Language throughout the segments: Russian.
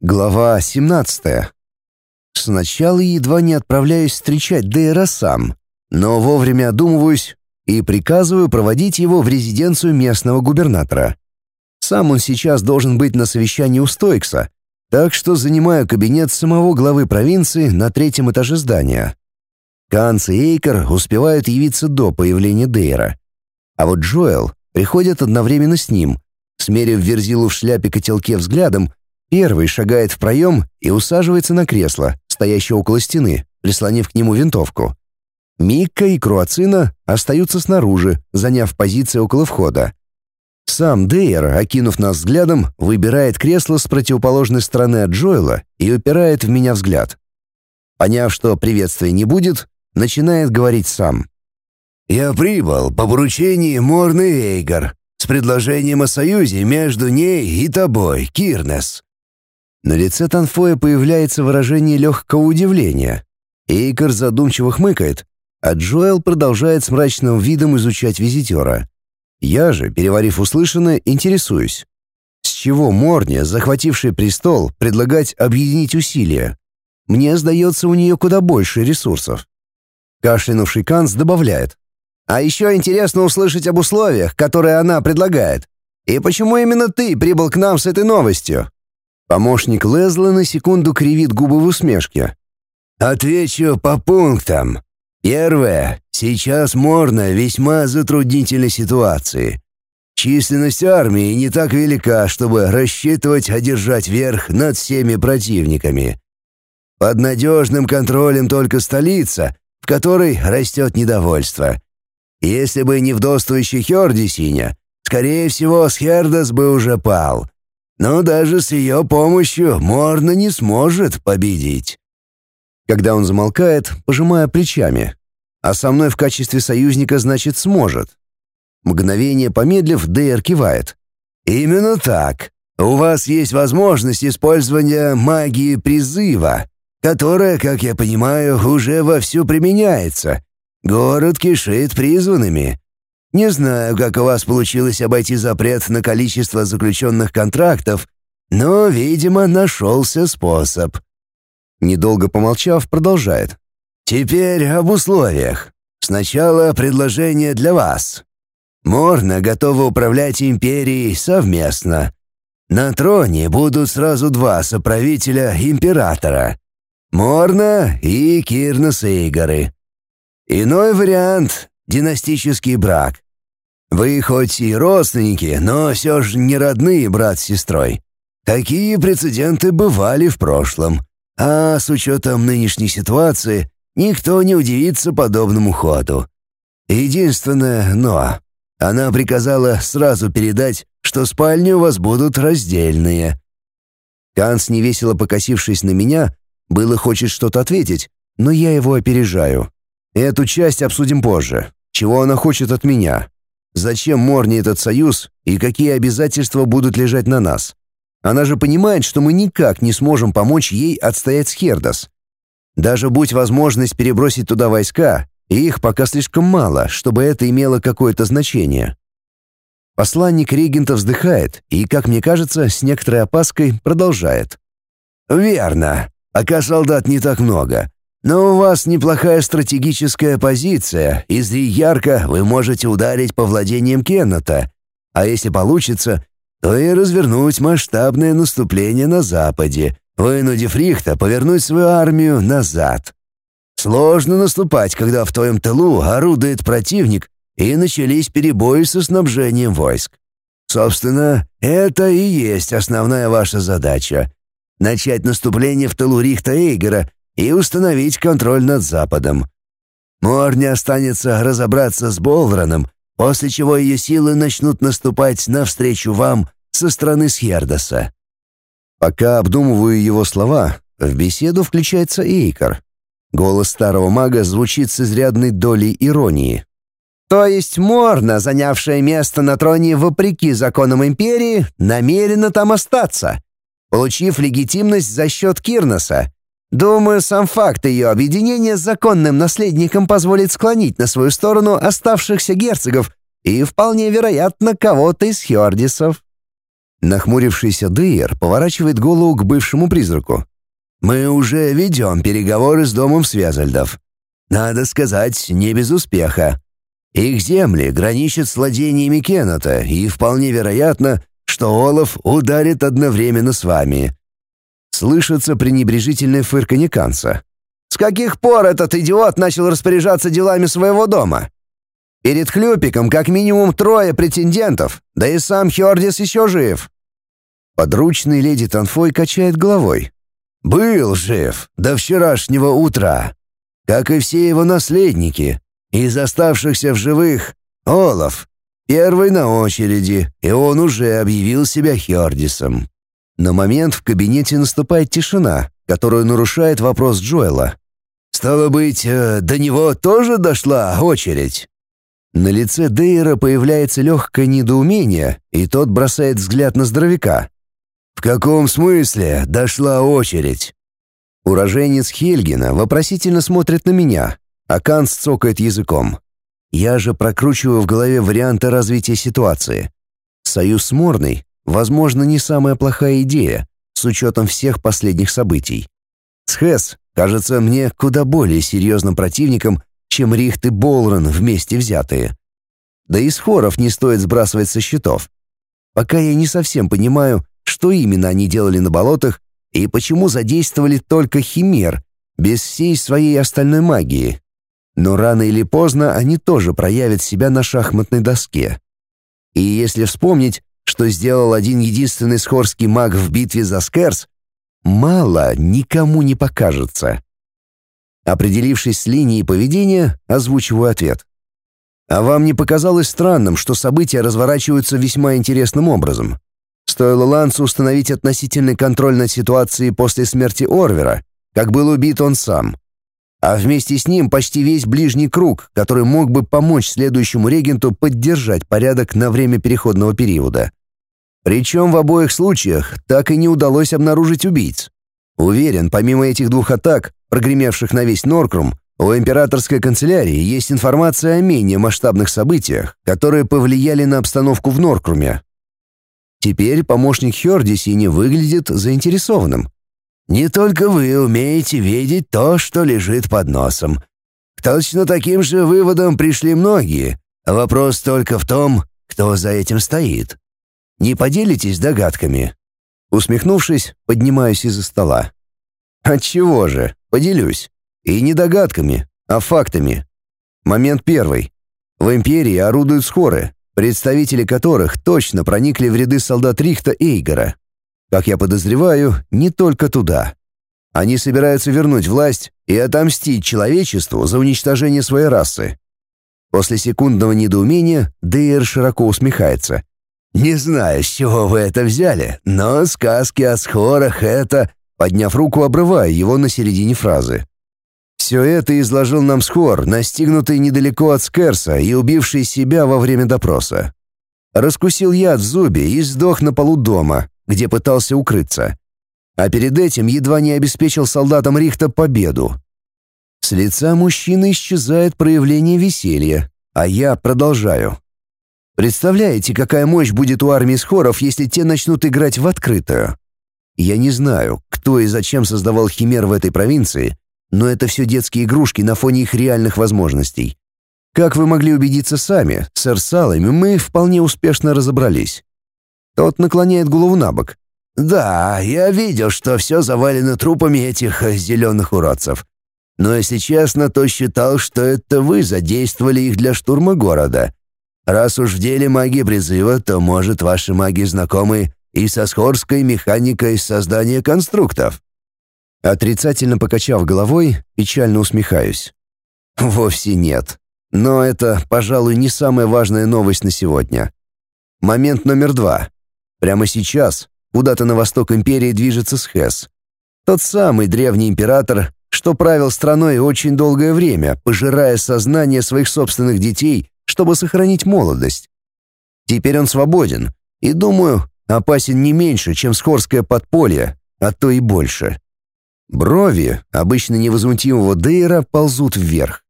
Глава 17. Сначала едва не отправляюсь встречать Дейра сам, но вовремя одумываюсь и приказываю проводить его в резиденцию местного губернатора. Сам он сейчас должен быть на совещании у Стойкса, так что занимаю кабинет самого главы провинции на третьем этаже здания. Канц и Эйкер успевают явиться до появления Дейра. А вот Джоэл приходит одновременно с ним, смерив Верзилу в шляпе-котелке взглядом, Первый шагает в проем и усаживается на кресло, стоящее около стены, прислонив к нему винтовку. Микка и Круацина остаются снаружи, заняв позиции около входа. Сам Дейер, окинув нас взглядом, выбирает кресло с противоположной стороны от Джоэла и упирает в меня взгляд. Поняв, что приветствия не будет, начинает говорить сам. «Я прибыл по поручению Морны Эйгар с предложением о союзе между ней и тобой, Кирнес. На лице Танфоя появляется выражение легкого удивления. Эйкер задумчиво хмыкает, а Джоэл продолжает с мрачным видом изучать визитера. Я же, переварив услышанное, интересуюсь. С чего Морня, захвативший престол, предлагать объединить усилия? Мне сдается, у нее куда больше ресурсов. Кашлянувший Канц добавляет. А еще интересно услышать об условиях, которые она предлагает. И почему именно ты прибыл к нам с этой новостью? Помощник Лезла на секунду кривит губы в усмешке. «Отвечу по пунктам. Первое. Сейчас Морна весьма затруднительной ситуации. Численность армии не так велика, чтобы рассчитывать одержать верх над всеми противниками. Под надежным контролем только столица, в которой растет недовольство. Если бы не вдовствующий Херди Синя, скорее всего, Схердас бы уже пал». Но даже с ее помощью Морна не сможет победить. Когда он замолкает, пожимая плечами. А со мной в качестве союзника, значит, сможет. Мгновение помедлив, Дейр кивает. «Именно так. У вас есть возможность использования магии призыва, которая, как я понимаю, уже вовсю применяется. Город кишит призванными. Не знаю, как у вас получилось обойти запрет на количество заключенных контрактов, но, видимо, нашелся способ». Недолго помолчав, продолжает. «Теперь об условиях. Сначала предложение для вас. Морна готова управлять империей совместно. На троне будут сразу два соправителя императора. Морна и Кирнос Игоры. Иной вариант династический брак. Вы хоть и родственники, но все же не родные брат с сестрой. Такие прецеденты бывали в прошлом. А с учетом нынешней ситуации, никто не удивится подобному ходу. Единственное «но». Она приказала сразу передать, что спальни у вас будут раздельные. Канц, невесело покосившись на меня, было хочет что-то ответить, но я его опережаю. Эту часть обсудим позже. Чего она хочет от меня? Зачем Морни этот союз и какие обязательства будут лежать на нас? Она же понимает, что мы никак не сможем помочь ей отстоять Схердас. Даже будь возможность перебросить туда войска, их пока слишком мало, чтобы это имело какое-то значение. Посланник регента вздыхает и, как мне кажется, с некоторой опаской продолжает. «Верно. Пока солдат не так много. Но у вас неплохая стратегическая позиция, и ярко вы можете ударить по владениям Кеннета. А если получится, то и развернуть масштабное наступление на западе, вынудив Рихта повернуть свою армию назад. Сложно наступать, когда в твоем тылу орудует противник и начались перебои со снабжением войск. Собственно, это и есть основная ваша задача. Начать наступление в тылу Рихта Эйгера и установить контроль над Западом. Морне останется разобраться с Болраном, после чего ее силы начнут наступать навстречу вам со стороны Схердоса. Пока обдумываю его слова, в беседу включается Эйкар. Голос старого мага звучит с изрядной долей иронии. То есть Морна, занявшая место на троне вопреки законам империи, намерена там остаться, получив легитимность за счет Кирноса. Думаю, сам факт ее объединения с законным наследником позволит склонить на свою сторону оставшихся герцогов и, вполне вероятно, кого-то из Хьордисов. Нахмурившийся Дейер поворачивает голову к бывшему призраку. «Мы уже ведем переговоры с домом Связальдов. Надо сказать, не без успеха. Их земли граничат с владениями Кеннета, и вполне вероятно, что Олаф ударит одновременно с вами». Слышится пренебрежительное фырканье Канца. «С каких пор этот идиот начал распоряжаться делами своего дома? Перед Хлюпиком как минимум трое претендентов, да и сам Хёрдис еще жив». Подручный леди Танфой качает головой. «Был жив до вчерашнего утра, как и все его наследники. Из оставшихся в живых — Олаф, первый на очереди, и он уже объявил себя Хёрдисом». На момент в кабинете наступает тишина, которую нарушает вопрос Джоэла. «Стало быть, э, до него тоже дошла очередь?» На лице Дейра появляется легкое недоумение, и тот бросает взгляд на здоровяка. «В каком смысле дошла очередь?» Уроженец Хельгина вопросительно смотрит на меня, а Канц цокает языком. Я же прокручиваю в голове варианты развития ситуации. Союз с Морной, возможно, не самая плохая идея, с учетом всех последних событий. Схэс кажется мне куда более серьезным противником, чем Рихт и Болрен вместе взятые. Да и схоров не стоит сбрасывать со счетов. Пока я не совсем понимаю, что именно они делали на болотах и почему задействовали только химер, без всей своей остальной магии. Но рано или поздно они тоже проявят себя на шахматной доске. И если вспомнить, что сделал один единственный схорский маг в битве за Скерс, мало никому не покажется. Определившись с линией поведения, озвучиваю ответ. А вам не показалось странным, что события разворачиваются весьма интересным образом? Стоило Лансу установить относительный контроль над ситуацией после смерти Орвера, как был убит он сам. А вместе с ним почти весь ближний круг, который мог бы помочь следующему регенту поддержать порядок на время переходного периода. Причем в обоих случаях так и не удалось обнаружить убийц. Уверен, помимо этих двух атак, прогремевших на весь Норкрум, у императорской канцелярии есть информация о менее масштабных событиях, которые повлияли на обстановку в Норкруме. Теперь помощник Хёрдиси не выглядит заинтересованным. «Не только вы умеете видеть то, что лежит под носом. К точно таким же выводам пришли многие. Вопрос только в том, кто за этим стоит. Не поделитесь догадками?» Усмехнувшись, поднимаюсь из-за стола. Отчего же? Поделюсь. И не догадками, а фактами. Момент первый. В империи орудуют схоры, представители которых точно проникли в ряды солдат Рихта Эйгора. Как я подозреваю, не только туда. Они собираются вернуть власть и отомстить человечеству за уничтожение своей расы. После секундного недоумения Дейр широко усмехается. «Не знаю, с чего вы это взяли, но сказки о схорах — это подняв руку, обрывая его на середине фразы. Все это изложил нам Схор, настигнутый недалеко от Скерса и убивший себя во время допроса. Раскусил яд в зубе и сдох на полу дома, где пытался укрыться. А перед этим едва не обеспечил солдатам Рихта победу. С лица мужчины исчезает проявление веселья, а я продолжаю. Представляете, какая мощь будет у армии Схоров, если те начнут играть в открытую? Я не знаю, кто и зачем создавал химер в этой провинции, но это все детские игрушки на фоне их реальных возможностей. Как вы могли убедиться сами, с Эрсалами мы вполне успешно разобрались. Тот наклоняет голову на бок. «Да, я видел, что все завалено трупами этих зеленых уродцев. Но если честно, то считал, что это вы задействовали их для штурма города. Раз уж в деле магии призыва, то, может, ваши маги знакомы и со схорской механикой создания конструктов. Отрицательно покачав головой, печально усмехаюсь. Вовсе нет. Но это, пожалуй, не самая важная новость на сегодня. Момент номер два. Прямо сейчас куда-то на восток империи движется Схес. Тот самый древний император, что правил страной очень долгое время, пожирая сознание своих собственных детей, чтобы сохранить молодость. Теперь он свободен, и, думаю, опасен не меньше, чем скорское подполье, а то и больше. Брови, обычно невозмутимого Дейра, ползут вверх.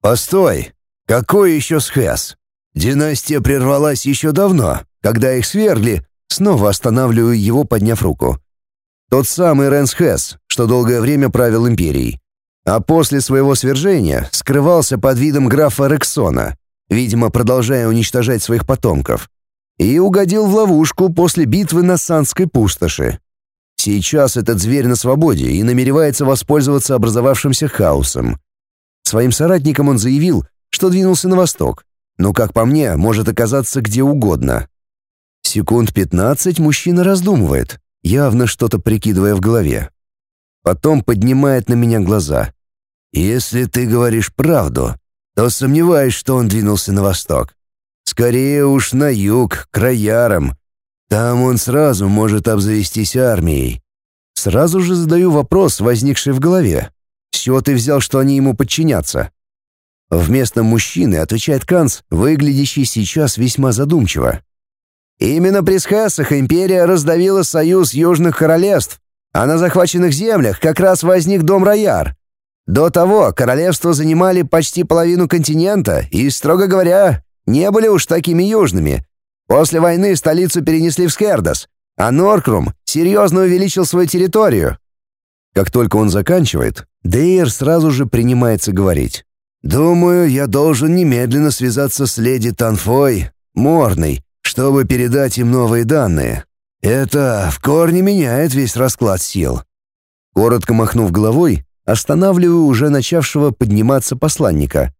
«Постой! Какой еще схэс? Династия прервалась еще давно, когда их свергли, Снова останавливаю его, подняв руку. Тот самый Рэнс Хэс, что долгое время правил империей. А после своего свержения скрывался под видом графа Рексона, видимо, продолжая уничтожать своих потомков. И угодил в ловушку после битвы на Санской пустоши. Сейчас этот зверь на свободе и намеревается воспользоваться образовавшимся хаосом. Своим соратникам он заявил, что двинулся на восток, но, как по мне, может оказаться где угодно. Секунд пятнадцать мужчина раздумывает, явно что-то прикидывая в голове. Потом поднимает на меня глаза. «Если ты говоришь правду, то сомневаюсь, что он двинулся на восток. Скорее уж на юг, к Роярам. Там он сразу может обзавестись армией». Сразу же задаю вопрос, возникший в голове. С чего ты взял, что они ему подчинятся? Вместо мужчины отвечает Канц, выглядящий сейчас весьма задумчиво. Именно при Схессах империя раздавила союз южных королевств, а на захваченных землях как раз возник дом Рояр. До того королевства занимали почти половину континента и, строго говоря, не были уж такими южными. После войны столицу перенесли в Скердос, а Норкрум серьезно увеличил свою территорию. Как только он заканчивает, Дейер сразу же принимается говорить. «Думаю, я должен немедленно связаться с леди Танфой, Морной, чтобы передать им новые данные. Это в корне меняет весь расклад сил». Коротко махнув головой, останавливаю уже начавшего подниматься посланника.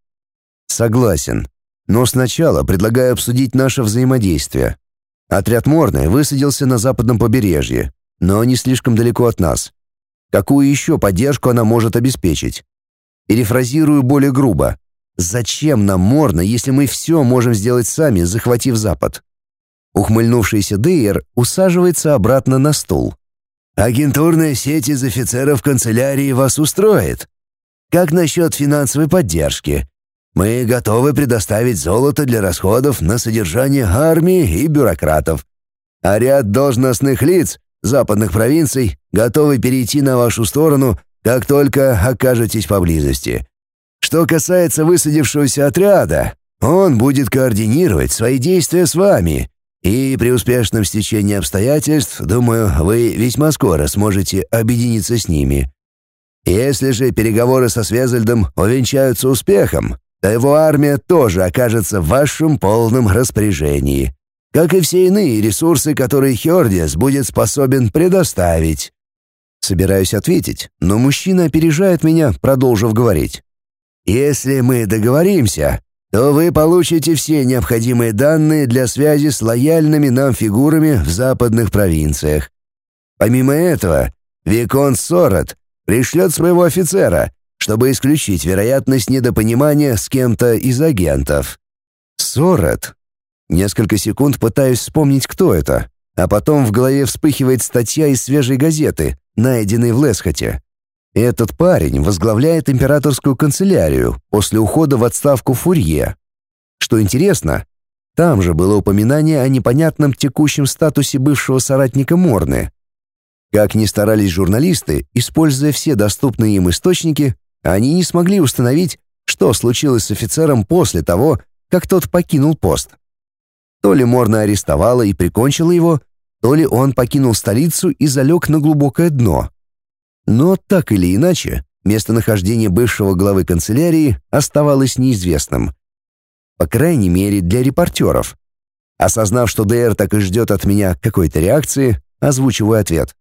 «Согласен. Но сначала предлагаю обсудить наше взаимодействие. Отряд Морны высадился на западном побережье, но не слишком далеко от нас. Какую еще поддержку она может обеспечить? Перефразирую более грубо. Зачем нам Морна, если мы все можем сделать сами, захватив Запад? Ухмыльнувшийся Дейер усаживается обратно на стул. «Агентурная сеть из офицеров канцелярии вас устроит? Как насчет финансовой поддержки? Мы готовы предоставить золото для расходов на содержание армии и бюрократов. А ряд должностных лиц западных провинций готовы перейти на вашу сторону, как только окажетесь поблизости. Что касается высадившегося отряда, он будет координировать свои действия с вами, и при успешном стечении обстоятельств, думаю, вы весьма скоро сможете объединиться с ними. Если же переговоры со Свезельдом увенчаются успехом, то его армия тоже окажется в вашем полном распоряжении как и все иные ресурсы, которые Хердис будет способен предоставить. Собираюсь ответить, но мужчина опережает меня, продолжив говорить. Если мы договоримся, то вы получите все необходимые данные для связи с лояльными нам фигурами в западных провинциях. Помимо этого, Викон Сорот пришлет своего офицера, чтобы исключить вероятность недопонимания с кем-то из агентов. Сорот Несколько секунд пытаюсь вспомнить, кто это, а потом в голове вспыхивает статья из свежей газеты, найденной в Лесхоте. Этот парень возглавляет императорскую канцелярию после ухода в отставку Фурье. Что интересно, там же было упоминание о непонятном текущем статусе бывшего соратника Морны. Как ни старались журналисты, используя все доступные им источники, они не смогли установить, что случилось с офицером после того, как тот покинул пост. То ли Морна арестовала и прикончила его, то ли он покинул столицу и залег на глубокое дно. Но так или иначе, местонахождение бывшего главы канцелярии оставалось неизвестным. По крайней мере, для репортеров. Осознав, что ДР так и ждет от меня какой-то реакции, озвучиваю ответ.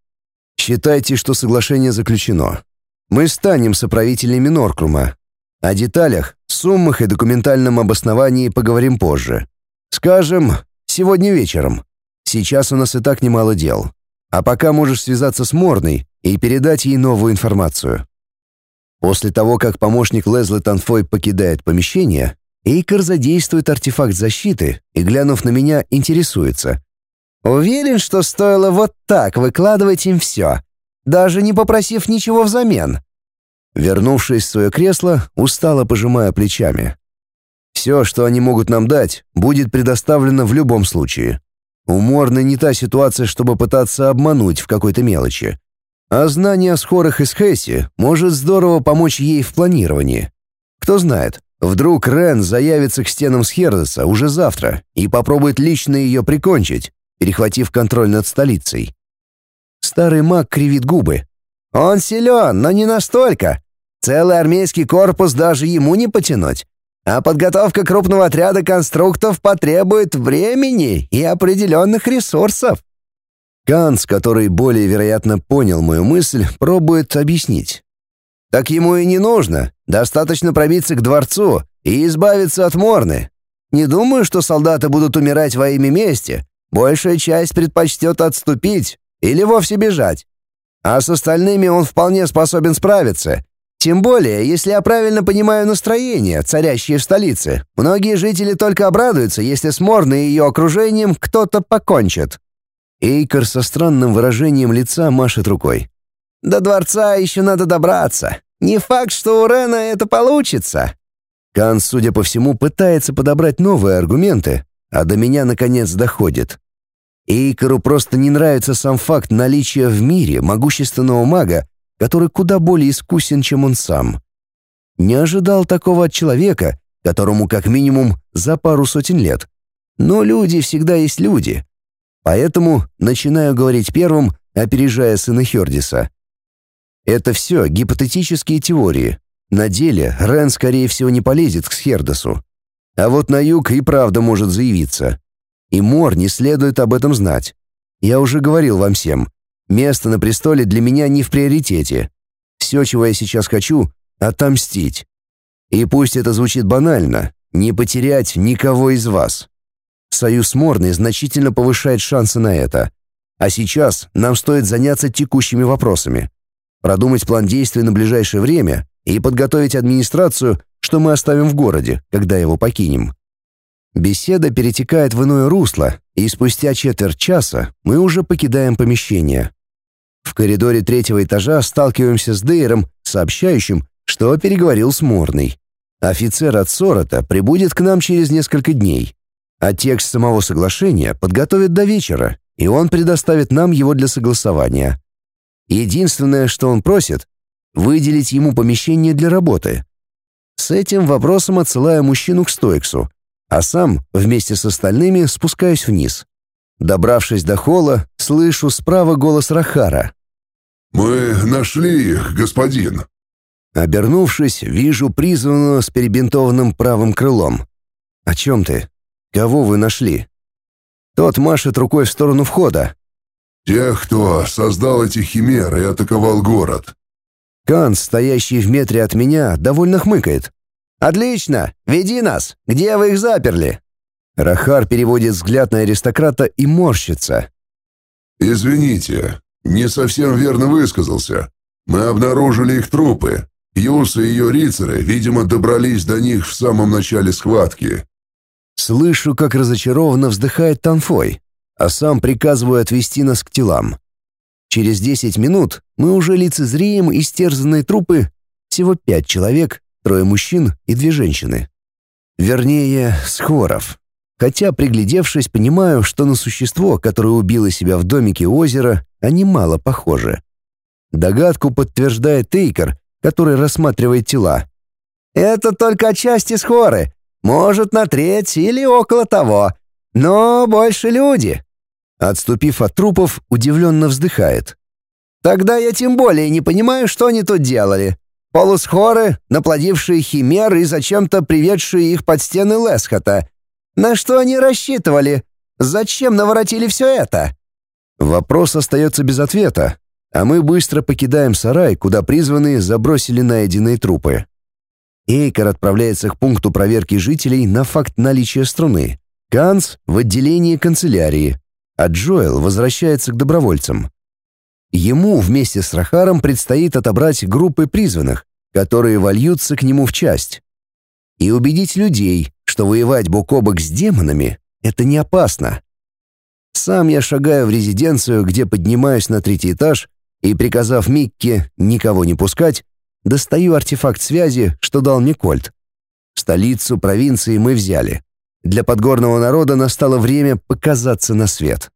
«Считайте, что соглашение заключено. Мы станем соправителями Норкрума. О деталях, суммах и документальном обосновании поговорим позже. Скажем, сегодня вечером. Сейчас у нас и так немало дел. А пока можешь связаться с Морной и передать ей новую информацию. После того, как помощник Лезли Танфой покидает помещение, Эйкер задействует артефакт защиты и, глянув на меня, интересуется. «Уверен, что стоило вот так выкладывать им все, даже не попросив ничего взамен?» Вернувшись в свое кресло, устало пожимая плечами. Все, что они могут нам дать, будет предоставлено в любом случае. У не та ситуация, чтобы пытаться обмануть в какой-то мелочи. А знание о схорах из Хесси может здорово помочь ей в планировании. Кто знает, вдруг Рен заявится к стенам Схердеса уже завтра и попробует лично ее прикончить, перехватив контроль над столицей. Старый маг кривит губы. «Он силен, но не настолько. Целый армейский корпус даже ему не потянуть. А подготовка крупного отряда конструктов потребует времени и определенных ресурсов». Канц, который более вероятно понял мою мысль, пробует объяснить. «Так ему и не нужно. Достаточно пробиться к дворцу и избавиться от Морны. Не думаю, что солдаты будут умирать во имя мести. Большая часть предпочтет отступить или вовсе бежать. А с остальными он вполне способен справиться. Тем более, если я правильно понимаю настроение, царящее в столице. Многие жители только обрадуются, если с Морной и ее окружением кто-то покончит. Эйкер со странным выражением лица машет рукой. «До дворца еще надо добраться. Не факт, что у Рена это получится». Кан, судя по всему, пытается подобрать новые аргументы, а до меня, наконец, доходит. Эйкеру просто не нравится сам факт наличия в мире могущественного мага, который куда более искусен, чем он сам. Не ожидал такого от человека, которому как минимум за пару сотен лет. Но люди всегда есть люди. Поэтому начинаю говорить первым, опережая сына Хердиса. Это все гипотетические теории. На деле Рен, скорее всего, не полезет к Схердосу. А вот на юг и правда может заявиться. И Мор не следует об этом знать. Я уже говорил вам всем, место на престоле для меня не в приоритете. Все, чего я сейчас хочу — отомстить. И пусть это звучит банально, не потерять никого из вас. Союз Морный значительно повышает шансы на это. А сейчас нам стоит заняться текущими вопросами. Продумать план действий на ближайшее время и подготовить администрацию, что мы оставим в городе, когда его покинем. Беседа перетекает в иное русло, и спустя четверть часа мы уже покидаем помещение. В коридоре третьего этажа сталкиваемся с Дейром, сообщающим, что переговорил с Морной. Офицер от Сорота прибудет к нам через несколько дней, а текст самого соглашения подготовит до вечера, и он предоставит нам его для согласования. Единственное, что он просит — выделить ему помещение для работы. С этим вопросом отсылаю мужчину к Стоиксу, а сам вместе с остальными спускаюсь вниз. Добравшись до холла, слышу справа голос Рахара. «Мы нашли их, господин». Обернувшись, вижу призванного с перебинтованным правым крылом. «О чем ты? Кого вы нашли?» Тот машет рукой в сторону входа. «Тех, кто создал эти химеры и атаковал город». Кан, стоящий в метре от меня, довольно хмыкает. «Отлично! Веди нас! Где вы их заперли?» Рахар переводит взгляд на аристократа и морщится. «Извините, не совсем верно высказался. Мы обнаружили их трупы. Юс и ее рицары, видимо, добрались до них в самом начале схватки». Слышу, как разочарованно вздыхает Танфой, а сам приказываю отвести нас к телам. Через десять минут мы уже лицезреем истерзанные трупы, всего пять человек, Трое мужчин и две женщины. Вернее, схворов. Хотя, приглядевшись, понимаю, что на существо, которое убило себя в домике озера, они мало похожи. Догадку подтверждает Тейкер, который рассматривает тела. «Это только отчасти схоры. Может, на треть или около того. Но больше люди». Отступив от трупов, удивленно вздыхает. «Тогда я тем более не понимаю, что они тут делали. Полусхоры, наплодившие химер и зачем-то приведшие их под стены Лесхота. На что они рассчитывали? Зачем наворотили все это? Вопрос остается без ответа, а мы быстро покидаем сарай, куда призванные забросили найденные трупы. Эйкер отправляется к пункту проверки жителей на факт наличия струны. Канц — в отделение канцелярии, а Джоэл возвращается к добровольцам. Ему вместе с Рахаром предстоит отобрать группы призванных, которые вольются к нему в часть. И убедить людей, что воевать бок о бок с демонами — это не опасно. Сам я шагаю в резиденцию, где поднимаюсь на третий этаж и, приказав Микке никого не пускать, достаю артефакт связи, что дал мне Кольт. Столицу провинции мы взяли. Для подгорного народа настало время показаться на свет.